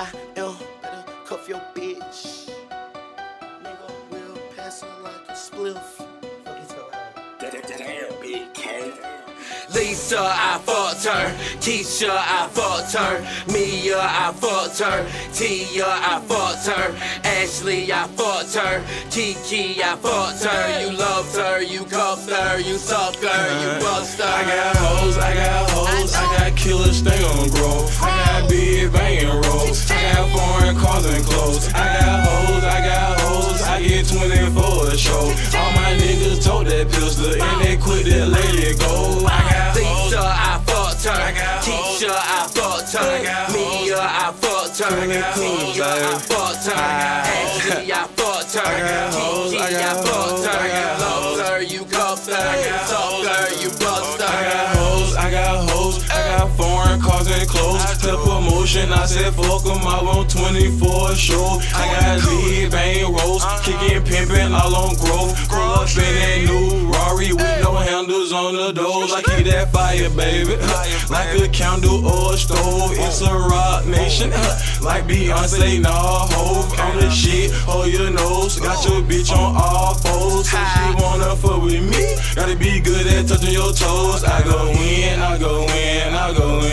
YM, better cuff your bitch. Nigga will pass her like a spliff. Fuck you talking about? Damn, big K. Lisa, I fucked her. Keisha, I fucked her. Mia, I fucked her. Tia, I fucked her. Ashley, I fucked her. Kiki, I fucked her. You loved her, you cuffed her, you sucked her, you bust and clothes. I got hoes, I got hoes, I get 24 a show. All my niggas told that pistol and they quit that lady go. I got hoes, I fucked her. I got hoes. Keisha, uh, I fucked her. I got Mia, uh, I fucked her. I got hoes, I fucked her. Ashley, I fucked her. I got hoes, Kiki, I fucked her. I said fuck 'em, I want 24 show. I got big bang rolls, kicking pimpin' all on growth. Pull up in that new Rari with no handles on the doors. I keep that fire, baby, like a candle or a stove. It's a Roc Nation, like Beyonce, nah, Hove on the shit. Hold your nose, got your bitch on all fours. So she wanna fuck with me, gotta be good at touching your toes. I go in, I go in, I go in.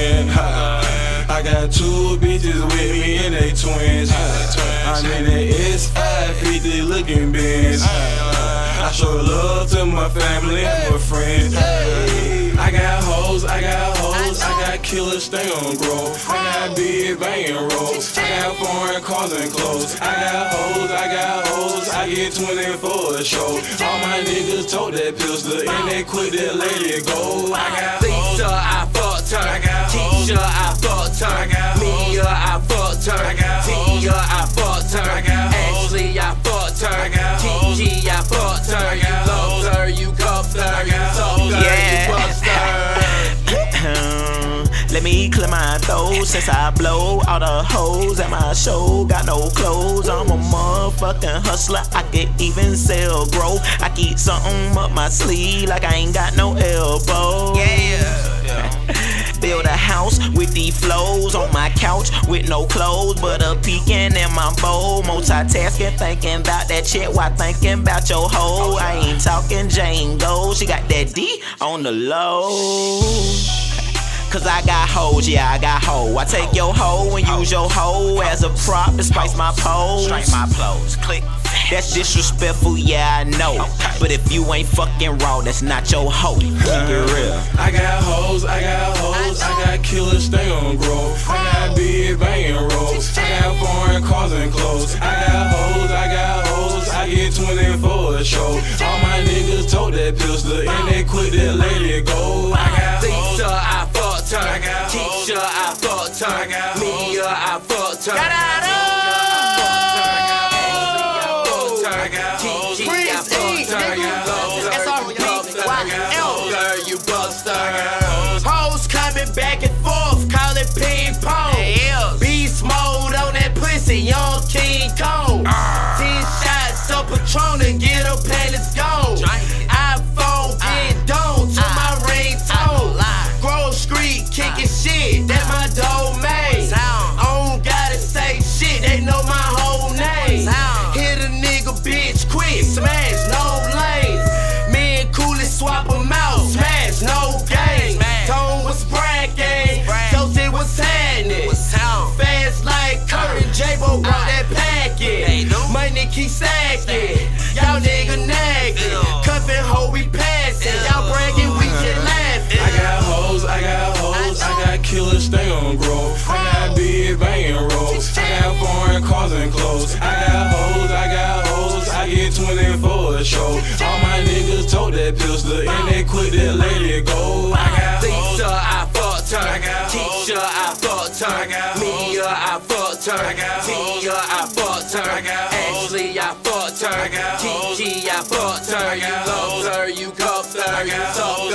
I got two bitches with me and they twins. I'm in the S550 looking Benz. I show love to my family and my friends. I got hoes, I got hoes, I got killers, they on grow. I got big banging rolls, I got foreign cars and clothes. I got hoes, I got hoes, I get 24 a show. All my niggas told that pistol and they quit that lady go. I got hoes, I fucked her. I got hoes. Keisha, I fucked her. I. Mia, I fucked her. I. Tia, I fucked her. I got hoes. Ashley, I fucked her. Kiki, I fucked her. You got loved her, you cuffed her, you sucked her, Yeah. you bust her. Let me clear my throat since I blow all the hoes at my show. Got no clothes, I'm a motherfucking hustler. I can even sell grow. I keep something up my sleeve like I ain't got no elbow. Build a house with these flows on my couch with no clothes, but a peeking in my bowl. Multitasking, thinking about that shit while thinking about your hoe. I ain't talking Jane Gold, she got that D on the low. Cause I got hoes, yeah, I got hoe. I take your hoe and use your hoe as a prop to spice my pose. Strike my clothes, click. That's disrespectful, yeah, I know. But if you ain't fucking raw, that's not your hoe. Keep it real. I got hoes, I got hoes, I got killers, they on grow. I got big banging rolls, I got foreign cars and clothes. I got hoes, I got hoes, I get 24 a show. All my niggas told that pistol and they quit that lady go. I got hoes, I fucked her. I got hoes. Keisha, I fucked her. I got Mia, I fucked her. You bust her. hoes. Coming back and forth, call it ping pong. Beast mode on that pussy, young King Kong. Ten shots of Patron and get her panties gone. iPhone get dome to my ringtone. Grove Street kicking shit, that's my domain. Keep stacking, y'all nigga nagging. Cuffin' hoe, we passing. Y'all bragging, we just laughing. I got hoes, I got hoes, I got killers, they on grow. I got big banging rolls, I got foreign cars and clothes. I got hoes, I got hoes, I get 24 a show. All my niggas told that pistol and they quit that lady go. I got hoes, Keisha, I fucked her. Mia, I fucked her. Tia, I fucked her. Ashley, I fucked her. Kiki, I fucked her. You loved her, you cuffed her, you sucked